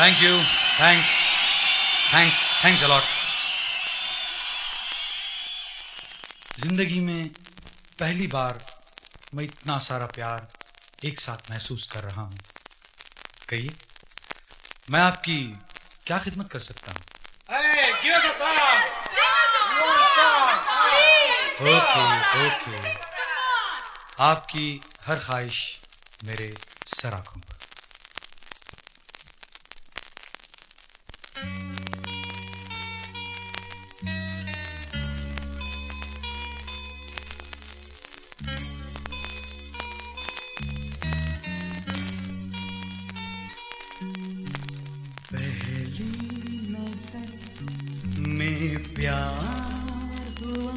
Thank you thanks thanks thanks a lot ज़िंदगी में पहली बार मैं इतना सारा प्यार एक साथ महसूस कर रहा हूँ। कहिए मैं आपकी क्या खिदमत कर सकता हूँ. ओके ओके आपकी हर ख्वाहिश मेरे सर आँखों पहली नज़र में प्यार हुआ।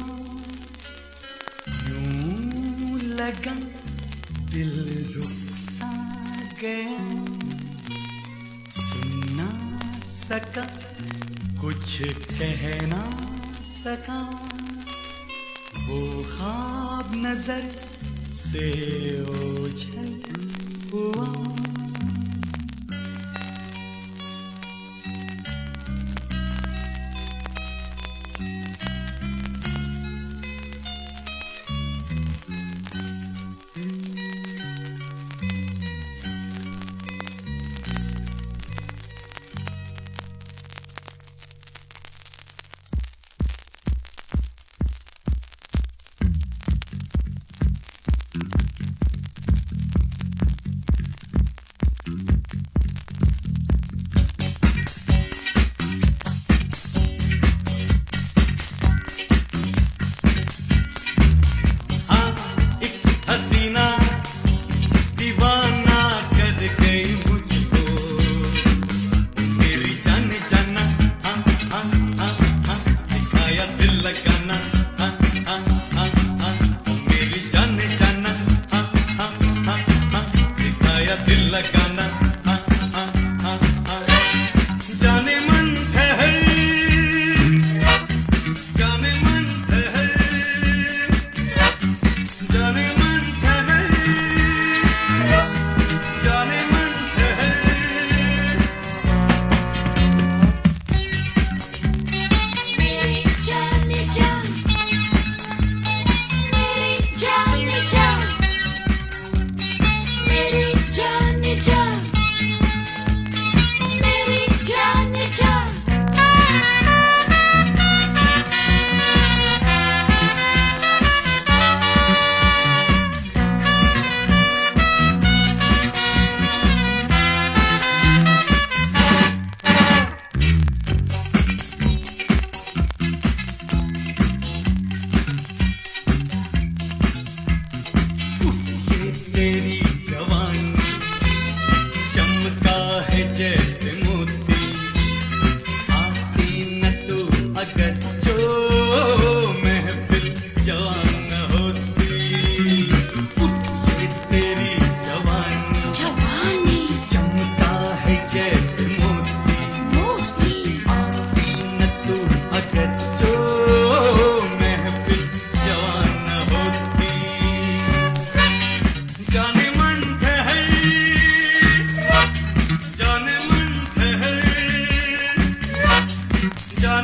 यूँ लगा दिल रुक सा गया। सुन ना सका, कुछ कह ना सका। वो ख्वाब नज़र से ओझल हुआ।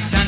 Johnny,